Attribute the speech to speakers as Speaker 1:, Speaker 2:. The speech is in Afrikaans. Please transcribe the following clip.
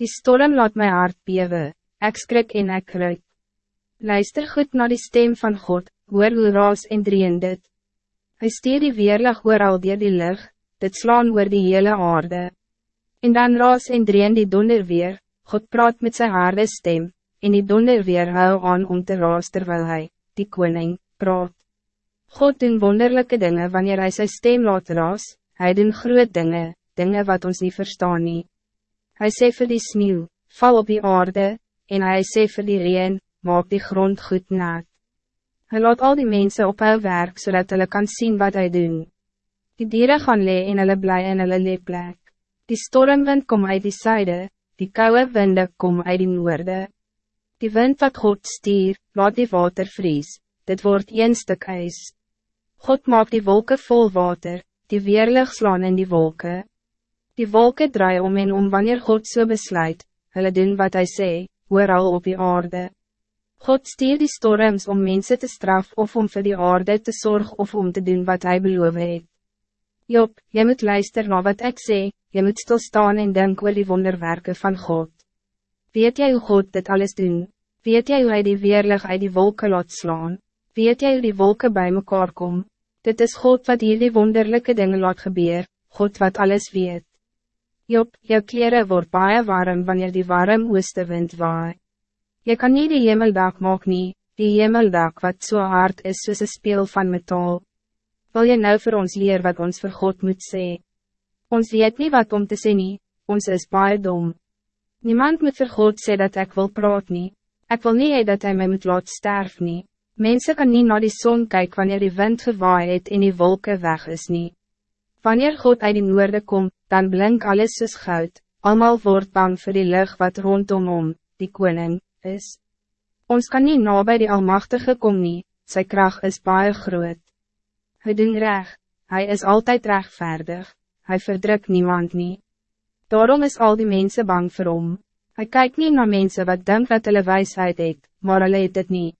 Speaker 1: Die storm laat mijn hart bewe, ek skrik en ek kruip. Luister goed naar die stem van God, hoor hoe raas en dreen dit. Hy stuur die weerlig oor al dier die lucht, dit slaan oor die hele aarde. En dan raas en dreen die donder weer, God praat met zijn harde stem, en die donder weer hou aan om te raas terwijl hij, die koning, praat. God doen wonderlijke dingen wanneer hij zijn stem laat raas, hij doen groot dingen, dingen wat ons niet verstaan nie. Hij sê vir die sneeuw, val op die aarde, en hij sê vir die reen, maak die grond goed nat. Hij laat al die mensen op haar werk, zodat hulle kan zien wat hij doen. Die dieren gaan lee en hulle bly in hulle leeplek. Die stormwind kom uit die zuiden, die koude winde kom uit die noorde. Die wind wat God stier, laat die water vries, dit wordt een stuk ijs. God maakt die wolken vol water, die weerlig slaan in die wolken. Die wolken draaien om en om wanneer God so besluit, hulle doen wat hij sê, hoor al op die aarde. God stuur die storms om mensen te straf of om voor die aarde te zorgen of om te doen wat hij beloof het. Job, je moet luisteren naar wat ik zeg, je moet stilstaan en denk oor die wonderwerken van God. Weet jij hoe God dit alles doen? Weet jij hoe hij die weerlig uit die wolken laat slaan? Weet jij hoe die wolken bij mekaar kom? Dit is God wat hier die wonderlijke dingen laat gebeuren, God wat alles weet. Job, jou kleren wordt baie warm wanneer die warm oostenwind waai. Je kan niet die hemeldak maak nie, die hemeldak wat zo so hard is soos een speel van metaal. Wil je nou voor ons leer wat ons voor God moet zeggen? Ons weet niet wat om te sê nie, ons is baie dom. Niemand moet voor God sê dat ik wil praat nie, ek wil niet dat hij mij moet laat sterf nie. Mensen kan niet naar die zon kijken wanneer die wind gewaai het en die wolken weg is nie. Wanneer God uit die noorde komt, dan blink alles soos goud, allemaal wordt bang voor die lucht wat rondom om, die koning is. Ons kan niet na bij die Almachtige kom nie, sy kracht is baie groot. Hy doen reg, hy is altijd rechtvaardig, hij verdrukt niemand nie. Daarom is al die mensen bang voor hom. Hij kijkt niet naar mensen wat denkt dat hulle wijsheid het, maar hulle het het nie.